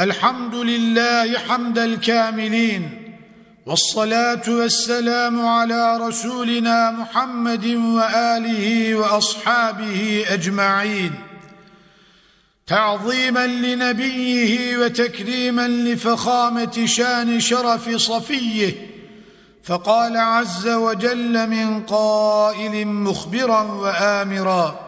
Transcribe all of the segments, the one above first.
الحمد لله حمد الكاملين والصلاة والسلام على رسولنا محمد وآله وأصحابه أجمعين. تعظيما لنبيه وتكريما لفخامة شان شرف صفيه فقال عز وجل من قائل مخبرا وامرا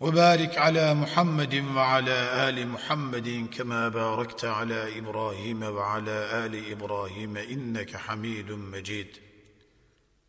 وبارك على محمد وعلى آل محمد كما باركت على إبراهيم وعلى آل إبراهيم إنك حميد مجيد.